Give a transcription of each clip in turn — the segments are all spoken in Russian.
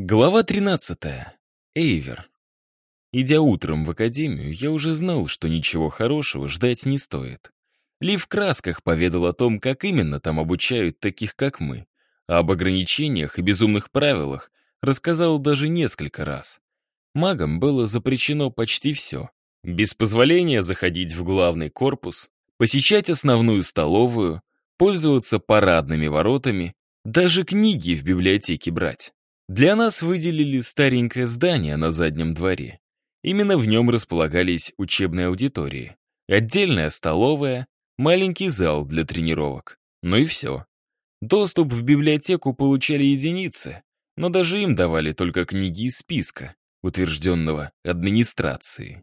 Глава 13. Эйвер. Идя утром в академию, я уже знал, что ничего хорошего ждать не стоит. Ли в красках поведал о том, как именно там обучают таких, как мы, а об ограничениях и безумных правилах рассказал даже несколько раз. Магам было запрещено почти все. Без позволения заходить в главный корпус, посещать основную столовую, пользоваться парадными воротами, даже книги в библиотеке брать. Для нас выделили старенькое здание на заднем дворе. Именно в нем располагались учебные аудитории. Отдельная столовая, маленький зал для тренировок. Ну и все. Доступ в библиотеку получали единицы, но даже им давали только книги из списка, утвержденного администрацией.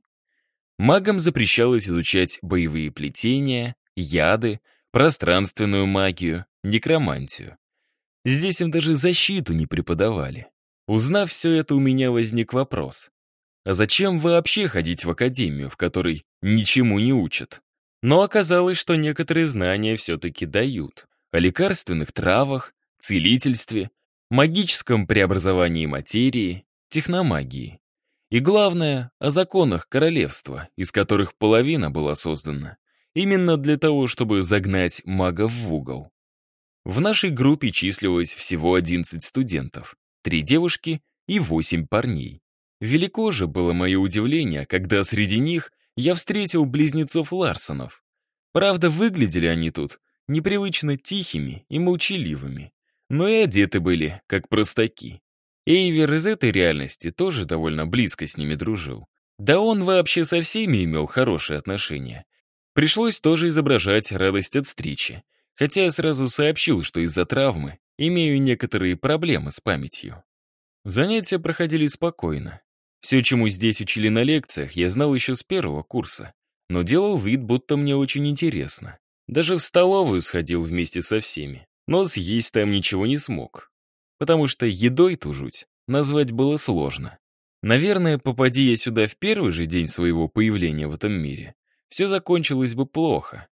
Магам запрещалось изучать боевые плетения, яды, пространственную магию, некромантию. Здесь им даже защиту не преподавали. Узнав все это, у меня возник вопрос. А зачем вообще ходить в академию, в которой ничему не учат? Но оказалось, что некоторые знания все-таки дают. О лекарственных травах, целительстве, магическом преобразовании материи, техномагии. И главное, о законах королевства, из которых половина была создана именно для того, чтобы загнать магов в угол. В нашей группе числилось всего 11 студентов, три девушки и восемь парней. Велико же было мое удивление, когда среди них я встретил близнецов Ларсонов. Правда, выглядели они тут непривычно тихими и молчаливыми, но и одеты были, как простаки. Эйвер из этой реальности тоже довольно близко с ними дружил. Да он вообще со всеми имел хорошие отношения. Пришлось тоже изображать радость от встречи хотя я сразу сообщил, что из-за травмы имею некоторые проблемы с памятью. Занятия проходили спокойно. Все, чему здесь учили на лекциях, я знал еще с первого курса, но делал вид, будто мне очень интересно. Даже в столовую сходил вместе со всеми, но съесть там ничего не смог, потому что едой ту жуть назвать было сложно. Наверное, попади я сюда в первый же день своего появления в этом мире, все закончилось бы плохо.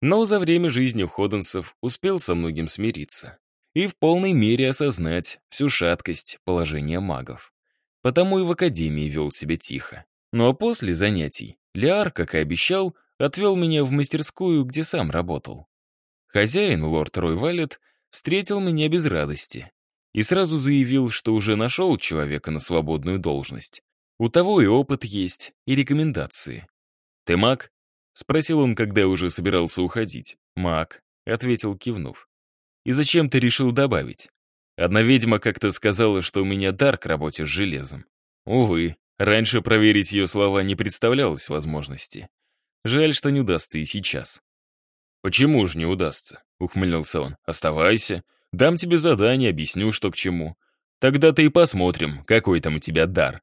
Но за время жизни Ходенсов успел со многим смириться и в полной мере осознать всю шаткость положения магов. Потому и в академии вел себя тихо. Ну а после занятий Лиар, как и обещал, отвел меня в мастерскую, где сам работал. Хозяин, лорд Рой Валет, встретил меня без радости и сразу заявил, что уже нашел человека на свободную должность. У того и опыт есть, и рекомендации. «Ты маг?» — спросил он, когда уже собирался уходить. «Маг», — ответил, кивнув. «И зачем ты решил добавить? Одна ведьма как-то сказала, что у меня дар к работе с железом. Увы, раньше проверить ее слова не представлялось возможности. Жаль, что не удастся и сейчас». «Почему же не удастся?» — ухмыльнулся он. «Оставайся. Дам тебе задание, объясню, что к чему. Тогда-то и посмотрим, какой там у тебя дар».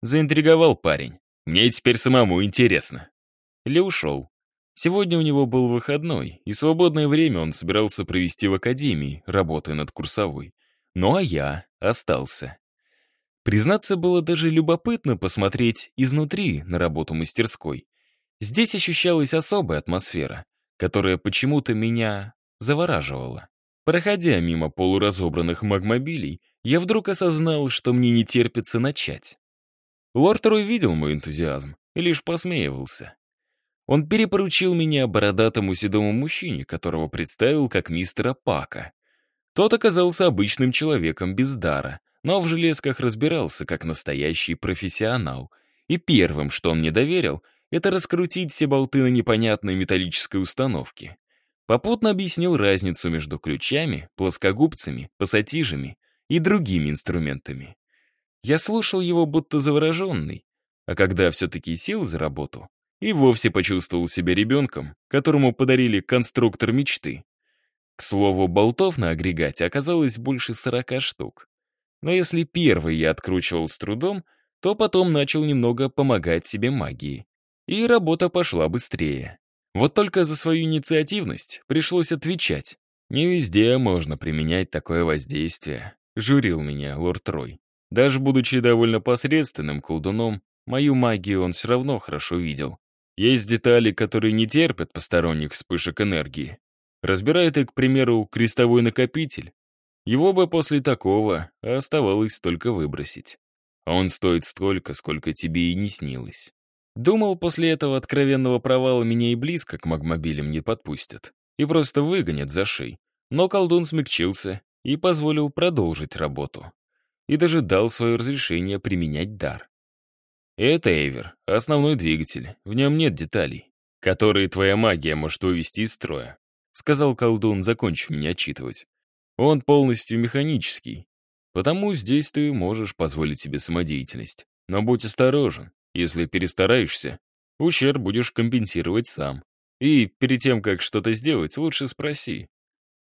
Заинтриговал парень. «Мне теперь самому интересно». Ли ушел. Сегодня у него был выходной, и свободное время он собирался провести в академии, работая над курсовой. Ну а я остался. Признаться, было даже любопытно посмотреть изнутри на работу мастерской. Здесь ощущалась особая атмосфера, которая почему-то меня завораживала. Проходя мимо полуразобранных магмобилей, я вдруг осознал, что мне не терпится начать. Лорд Рой видел мой энтузиазм и лишь посмеивался. Он перепоручил меня бородатому седому мужчине, которого представил как мистера Пака. Тот оказался обычным человеком без дара, но в железках разбирался как настоящий профессионал. И первым, что он мне доверил, это раскрутить все болты на непонятной металлической установке. Попутно объяснил разницу между ключами, плоскогубцами, пассатижами и другими инструментами. Я слушал его будто завороженный, а когда все-таки сел за работу, и вовсе почувствовал себя ребенком, которому подарили конструктор мечты. К слову, болтов на агрегате оказалось больше 40 штук. Но если первый я откручивал с трудом, то потом начал немного помогать себе магией. И работа пошла быстрее. Вот только за свою инициативность пришлось отвечать. Не везде можно применять такое воздействие, журил меня лорд Рой. Даже будучи довольно посредственным колдуном, мою магию он все равно хорошо видел. Есть детали, которые не терпят посторонних вспышек энергии. Разбирает их, к примеру, крестовой накопитель. Его бы после такого оставалось только выбросить. А он стоит столько, сколько тебе и не снилось. Думал, после этого откровенного провала меня и близко к магмобилям не подпустят. И просто выгонят за шей. Но колдун смягчился и позволил продолжить работу. И даже дал свое разрешение применять дар. Это Эвер, основной двигатель. В нем нет деталей, которые твоя магия может вывести из строя. Сказал колдун, закончив меня отчитывать. Он полностью механический. Потому здесь ты можешь позволить себе самодеятельность. Но будь осторожен. Если перестараешься, ущерб будешь компенсировать сам. И перед тем, как что-то сделать, лучше спроси.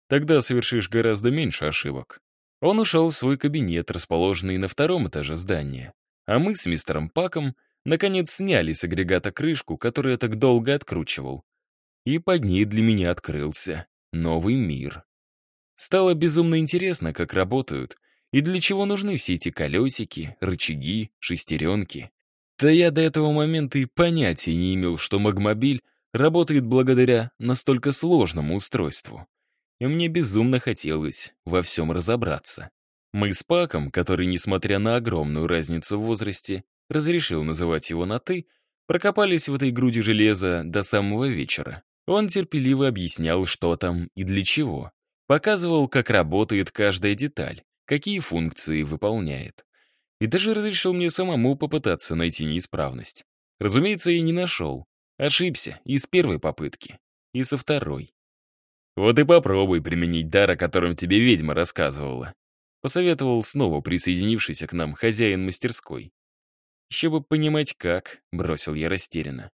Тогда совершишь гораздо меньше ошибок. Он ушел в свой кабинет, расположенный на втором этаже здания. А мы с мистером Паком наконец сняли с агрегата крышку, которую я так долго откручивал. И под ней для меня открылся новый мир. Стало безумно интересно, как работают и для чего нужны все эти колесики, рычаги, шестеренки. Да я до этого момента и понятия не имел, что Магмобиль работает благодаря настолько сложному устройству. И мне безумно хотелось во всем разобраться. Мы с Паком, который, несмотря на огромную разницу в возрасте, разрешил называть его на «ты», прокопались в этой груди железа до самого вечера. Он терпеливо объяснял, что там и для чего. Показывал, как работает каждая деталь, какие функции выполняет. И даже разрешил мне самому попытаться найти неисправность. Разумеется, я не нашел. Ошибся и с первой попытки, и со второй. «Вот и попробуй применить дар, о котором тебе ведьма рассказывала», посоветовал снова присоединившийся к нам хозяин мастерской. «Еще бы понимать, как», — бросил я растерянно.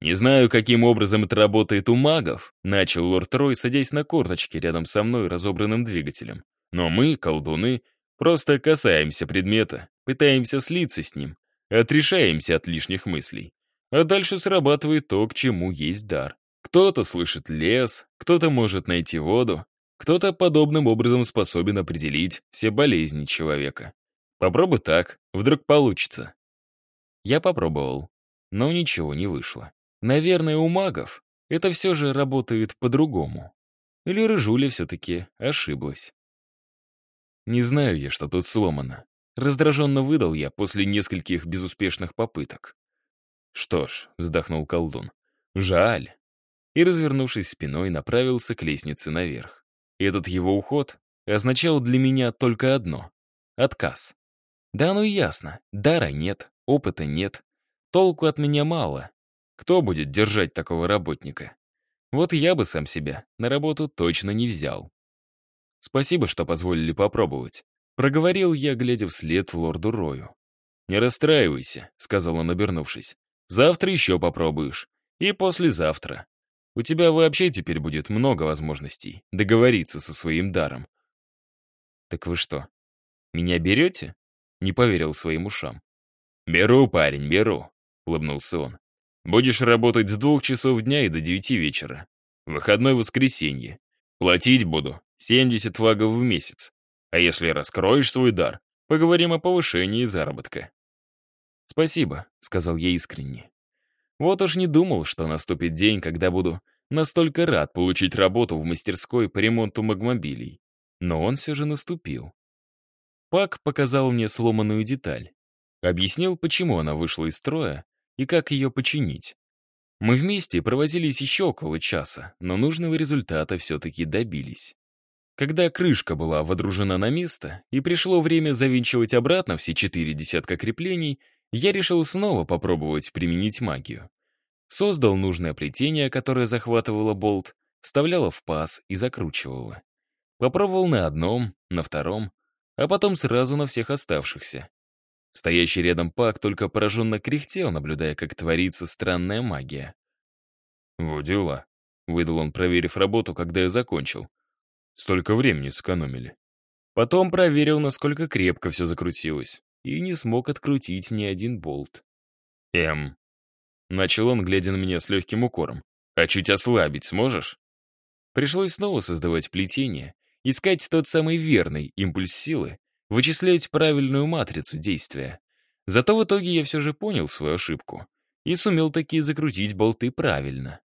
«Не знаю, каким образом это работает у магов», — начал лорд Трой, садясь на корточки рядом со мной разобранным двигателем. «Но мы, колдуны, просто касаемся предмета, пытаемся слиться с ним, отрешаемся от лишних мыслей. А дальше срабатывает то, к чему есть дар. Кто-то слышит лес, кто-то может найти воду, кто-то подобным образом способен определить все болезни человека. Попробуй так, вдруг получится. Я попробовал, но ничего не вышло. Наверное, у магов это все же работает по-другому. Или Рыжуля все-таки ошиблась. Не знаю я, что тут сломано. Раздраженно выдал я после нескольких безуспешных попыток. Что ж, вздохнул колдун, жаль. И, развернувшись спиной, направился к лестнице наверх. Этот его уход означал для меня только одно — отказ. Да ну ясно, дара нет, опыта нет, толку от меня мало, кто будет держать такого работника? Вот я бы сам себя на работу точно не взял. Спасибо, что позволили попробовать. Проговорил я, глядя вслед лорду Рою. «Не расстраивайся», — сказал он, обернувшись. «Завтра еще попробуешь. И послезавтра. У тебя вообще теперь будет много возможностей договориться со своим даром». «Так вы что, меня берете?» — не поверил своим ушам. «Беру, парень, беру», — улыбнулся он. Будешь работать с двух часов дня и до девяти вечера. Выходной воскресенье. Платить буду 70 вагов в месяц. А если раскроешь свой дар, поговорим о повышении заработка. «Спасибо», — сказал я искренне. Вот уж не думал, что наступит день, когда буду настолько рад получить работу в мастерской по ремонту магмобилей. Но он все же наступил. Пак показал мне сломанную деталь. Объяснил, почему она вышла из строя, и как ее починить. Мы вместе провозились еще около часа, но нужного результата все-таки добились. Когда крышка была водружена на место и пришло время завинчивать обратно все четыре десятка креплений, я решил снова попробовать применить магию. Создал нужное плетение, которое захватывало болт, вставляло в паз и закручивало. Попробовал на одном, на втором, а потом сразу на всех оставшихся. Стоящий рядом Пак только пораженно кряхтел, наблюдая, как творится странная магия. «Во дела», — выдал он, проверив работу, когда я закончил. «Столько времени сэкономили». Потом проверил, насколько крепко все закрутилось, и не смог открутить ни один болт. «Эм...» Начал он, глядя на меня с легким укором. «А чуть ослабить сможешь?» Пришлось снова создавать плетение, искать тот самый верный импульс силы, вычислять правильную матрицу действия. Зато в итоге я все же понял свою ошибку и сумел таки закрутить болты правильно.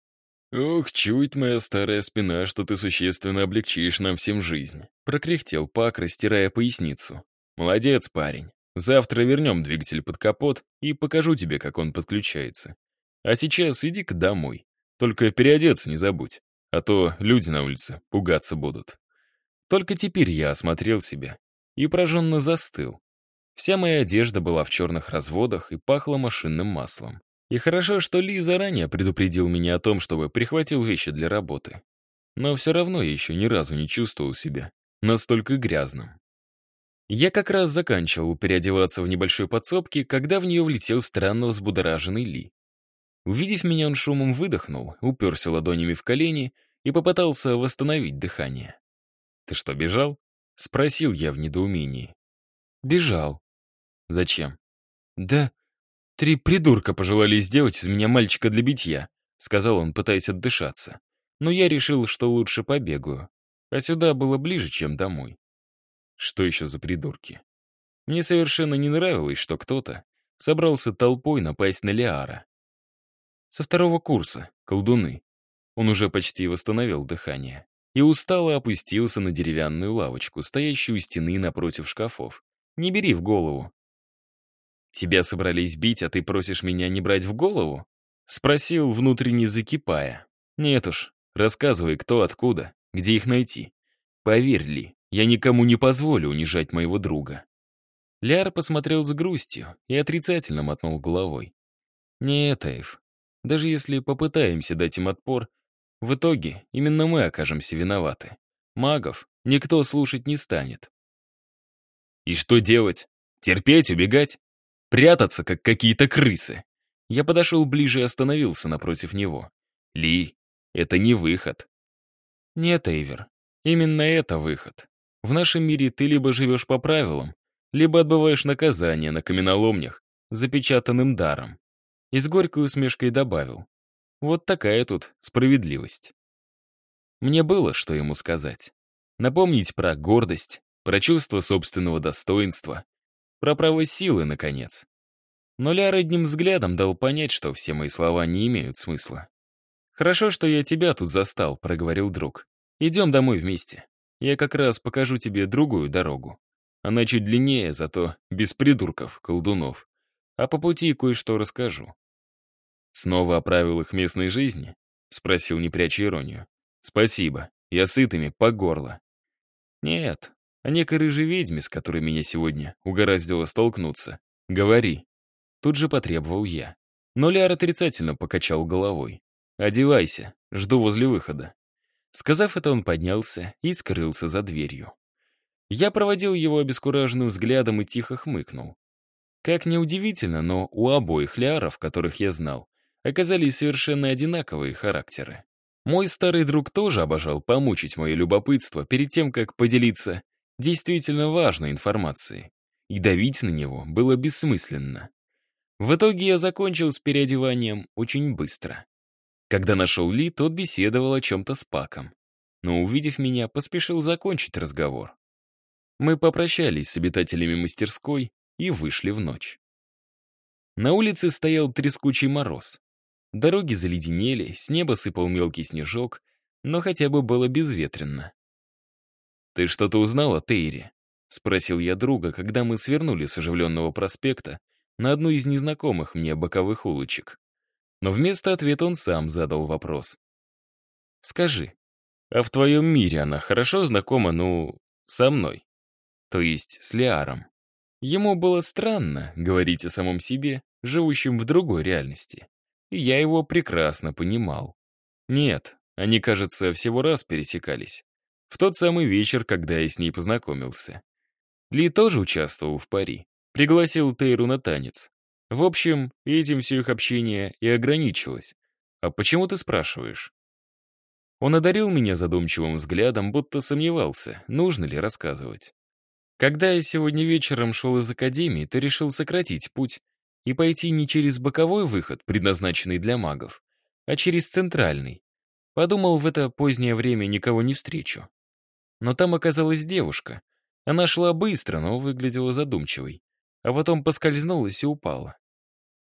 «Ох, чует моя старая спина, что ты существенно облегчишь нам всем жизнь», — прокряхтел Пак, растирая поясницу. «Молодец, парень. Завтра вернем двигатель под капот и покажу тебе, как он подключается. А сейчас иди-ка домой. Только переодеться не забудь, а то люди на улице пугаться будут». Только теперь я осмотрел себя и пораженно застыл. Вся моя одежда была в черных разводах и пахла машинным маслом. И хорошо, что Ли заранее предупредил меня о том, чтобы прихватил вещи для работы. Но все равно я еще ни разу не чувствовал себя настолько грязным. Я как раз заканчивал переодеваться в небольшой подсобке, когда в нее влетел странно взбудораженный Ли. Увидев меня, он шумом выдохнул, уперся ладонями в колени и попытался восстановить дыхание. «Ты что, бежал?» — спросил я в недоумении. «Бежал». «Зачем?» «Да «Три придурка пожелали сделать из меня мальчика для битья», — сказал он, пытаясь отдышаться. Но я решил, что лучше побегаю. А сюда было ближе, чем домой. Что еще за придурки? Мне совершенно не нравилось, что кто-то собрался толпой напасть на Лиара. Со второго курса, колдуны. Он уже почти восстановил дыхание. И устало опустился на деревянную лавочку, стоящую у стены напротив шкафов. Не бери в голову, «Тебя собрались бить, а ты просишь меня не брать в голову?» Спросил, внутренне закипая. «Нет уж, рассказывай, кто, откуда, где их найти. Поверь ли, я никому не позволю унижать моего друга». Ляр посмотрел с грустью и отрицательно мотнул головой. «Нет, Эйв, даже если попытаемся дать им отпор, в итоге именно мы окажемся виноваты. Магов никто слушать не станет». «И что делать? Терпеть, убегать? Прятаться, как какие-то крысы. Я подошел ближе и остановился напротив него. Ли, это не выход. Нет, Эйвер, именно это выход. В нашем мире ты либо живешь по правилам, либо отбываешь наказание на каменоломнях, запечатанным даром. И с горькой усмешкой добавил. Вот такая тут справедливость. Мне было, что ему сказать. Напомнить про гордость, про чувство собственного достоинства, про право силы, наконец. Но Ляр одним взглядом дал понять, что все мои слова не имеют смысла. «Хорошо, что я тебя тут застал», — проговорил друг. «Идем домой вместе. Я как раз покажу тебе другую дорогу. Она чуть длиннее, зато без придурков, колдунов. А по пути кое-что расскажу». «Снова о правилах местной жизни?» — спросил, не пряча иронию. «Спасибо. Я сытыми по горло». «Нет, о некой рыжей ведьме, с которой меня сегодня угораздило столкнуться. Говори. Тут же потребовал я. Но Ляр отрицательно покачал головой. «Одевайся, жду возле выхода». Сказав это, он поднялся и скрылся за дверью. Я проводил его обескураженным взглядом и тихо хмыкнул. Как неудивительно, но у обоих ляров, которых я знал, оказались совершенно одинаковые характеры. Мой старый друг тоже обожал помучить мое любопытство перед тем, как поделиться действительно важной информации, и давить на него было бессмысленно. В итоге я закончил с переодеванием очень быстро. Когда нашел Ли, тот беседовал о чем-то с Паком, но, увидев меня, поспешил закончить разговор. Мы попрощались с обитателями мастерской и вышли в ночь. На улице стоял трескучий мороз. Дороги заледенели, с неба сыпал мелкий снежок, но хотя бы было безветренно. «Ты что-то узнал о Тейре?» — спросил я друга, когда мы свернули с оживленного проспекта на одну из незнакомых мне боковых улочек. Но вместо ответа он сам задал вопрос. «Скажи, а в твоем мире она хорошо знакома, ну, со мной? То есть с Лиаром?» Ему было странно говорить о самом себе, живущем в другой реальности. И я его прекрасно понимал. Нет, они, кажется, всего раз пересекались. В тот самый вечер, когда я с ней познакомился. Ли тоже участвовал в пари. Пригласил Тейру на танец. В общем, этим все их общение и ограничилось. А почему ты спрашиваешь? Он одарил меня задумчивым взглядом, будто сомневался, нужно ли рассказывать. Когда я сегодня вечером шел из академии, ты решил сократить путь и пойти не через боковой выход, предназначенный для магов, а через центральный. Подумал, в это позднее время никого не встречу. Но там оказалась девушка. Она шла быстро, но выглядела задумчивой. А потом поскользнулась и упала.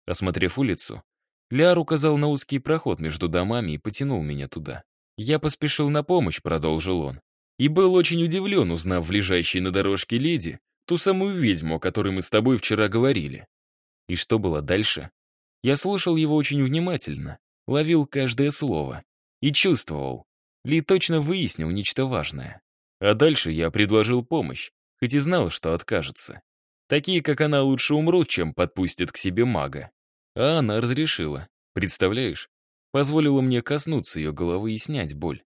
Осмотрев улицу, Ляр указал на узкий проход между домами и потянул меня туда. Я поспешил на помощь, продолжил он. И был очень удивлен, узнав в лежащей на дорожке леди ту самую ведьму, о которой мы с тобой вчера говорили. И что было дальше? Я слушал его очень внимательно, ловил каждое слово и чувствовал. Ли точно выяснил нечто важное. А дальше я предложил помощь, хоть и знал, что откажется. Такие, как она, лучше умрут, чем подпустят к себе мага. А она разрешила. Представляешь? Позволила мне коснуться ее головы и снять боль.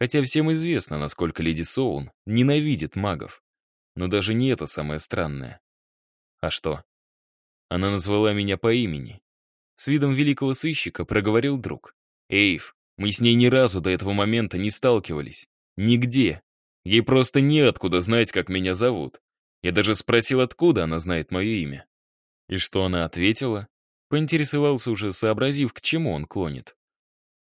Хотя всем известно, насколько леди Соун ненавидит магов. Но даже не это самое странное. А что? Она назвала меня по имени. С видом великого сыщика проговорил друг. «Эйв, мы с ней ни разу до этого момента не сталкивались. Нигде. Ей просто неоткуда знать, как меня зовут. Я даже спросил, откуда она знает мое имя. И что она ответила? Поинтересовался уже, сообразив, к чему он клонит.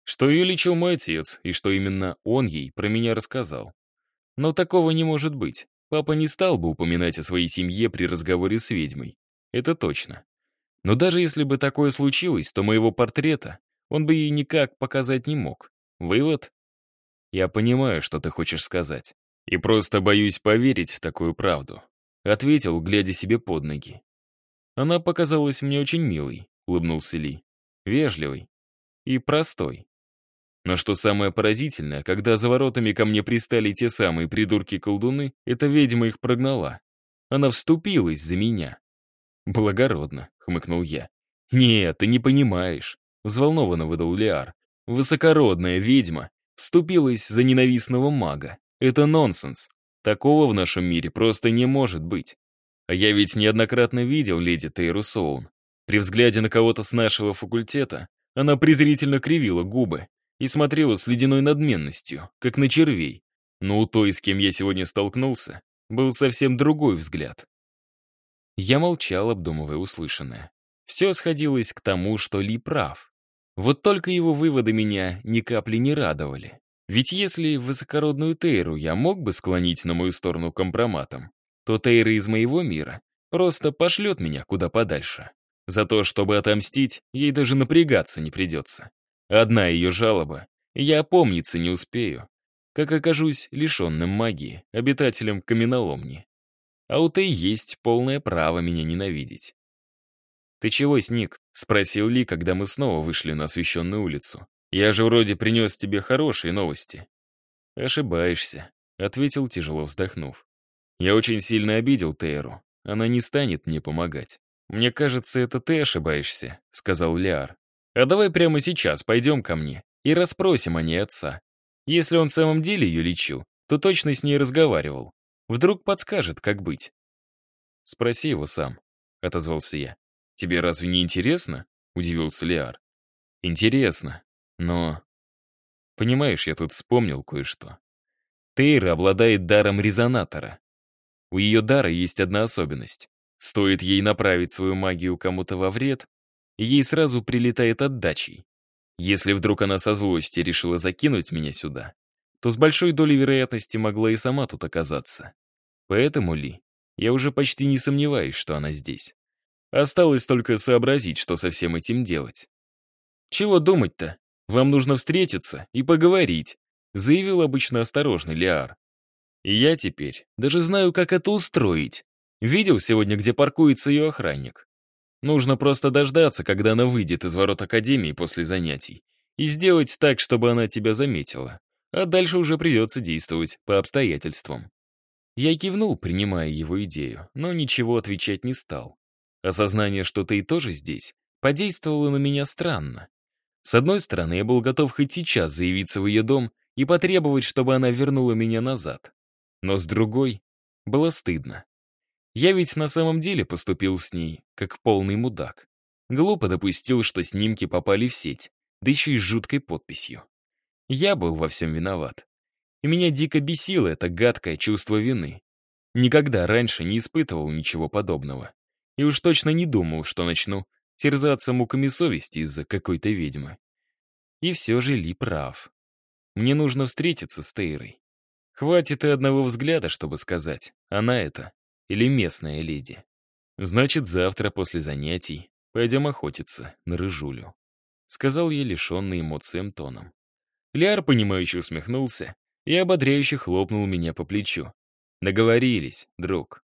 Что ее лечил мой отец, и что именно он ей про меня рассказал. Но такого не может быть. Папа не стал бы упоминать о своей семье при разговоре с ведьмой. Это точно. Но даже если бы такое случилось, то моего портрета он бы ей никак показать не мог. Вывод? Я понимаю, что ты хочешь сказать. И просто боюсь поверить в такую правду. Ответил, глядя себе под ноги. Она показалась мне очень милой, улыбнулся Ли. Вежливой и простой. Но что самое поразительное, когда за воротами ко мне пристали те самые придурки-колдуны, эта ведьма их прогнала. Она вступилась за меня. «Благородно», — хмыкнул я. «Нет, ты не понимаешь», — взволнованно выдал Лиар. «Высокородная ведьма вступилась за ненавистного мага. Это нонсенс. Такого в нашем мире просто не может быть. А я ведь неоднократно видел леди Тейру Соун. При взгляде на кого-то с нашего факультета она презрительно кривила губы и смотрела с ледяной надменностью, как на червей. Но у той, с кем я сегодня столкнулся, был совсем другой взгляд. Я молчал, обдумывая услышанное. Все сходилось к тому, что Ли прав. Вот только его выводы меня ни капли не радовали. Ведь если высокородную Тейру я мог бы склонить на мою сторону компроматом, то Тейра из моего мира просто пошлет меня куда подальше. За то, чтобы отомстить, ей даже напрягаться не придется. Одна ее жалоба, я опомниться не успею, как окажусь лишенным магии, обитателем каменоломни. А у Тей есть полное право меня ненавидеть. «Ты чего, Сник?» — спросил Ли, когда мы снова вышли на освещенную улицу. Я же вроде принес тебе хорошие новости». «Ошибаешься», — ответил, тяжело вздохнув. «Я очень сильно обидел Тейру. Она не станет мне помогать». «Мне кажется, это ты ошибаешься», — сказал Лиар. «А давай прямо сейчас пойдем ко мне и расспросим о ней отца. Если он в самом деле ее лечил, то точно с ней разговаривал. Вдруг подскажет, как быть». «Спроси его сам», — отозвался я. «Тебе разве не интересно?» — удивился Лиар. «Интересно», но... Понимаешь, я тут вспомнил кое-что. Тейра обладает даром резонатора. У ее дара есть одна особенность. Стоит ей направить свою магию кому-то во вред, ей сразу прилетает отдачей. Если вдруг она со злости решила закинуть меня сюда, то с большой долей вероятности могла и сама тут оказаться. Поэтому, Ли, я уже почти не сомневаюсь, что она здесь. Осталось только сообразить, что со всем этим делать. Чего думать-то? Вам нужно встретиться и поговорить», заявил обычно осторожный Лиар. Я теперь даже знаю, как это устроить. Видел сегодня, где паркуется ее охранник. Нужно просто дождаться, когда она выйдет из ворот Академии после занятий, и сделать так, чтобы она тебя заметила. А дальше уже придется действовать по обстоятельствам. Я кивнул, принимая его идею, но ничего отвечать не стал. Осознание, что ты тоже здесь, подействовало на меня странно. С одной стороны, я был готов хоть сейчас заявиться в ее дом и потребовать, чтобы она вернула меня назад. Но с другой, было стыдно. Я ведь на самом деле поступил с ней, как полный мудак. Глупо допустил, что снимки попали в сеть, да еще и с жуткой подписью. Я был во всем виноват. И меня дико бесило это гадкое чувство вины. Никогда раньше не испытывал ничего подобного. И уж точно не думал, что начну терзаться муками совести из-за какой-то ведьмы. И все же Ли прав. Мне нужно встретиться с Тейрой. Хватит и одного взгляда, чтобы сказать, она это или местная леди. Значит, завтра после занятий пойдем охотиться на рыжулю. — сказал я лишенный эмоциям тоном. Лиар, понимающе усмехнулся и ободряюще хлопнул меня по плечу. «Договорились, друг».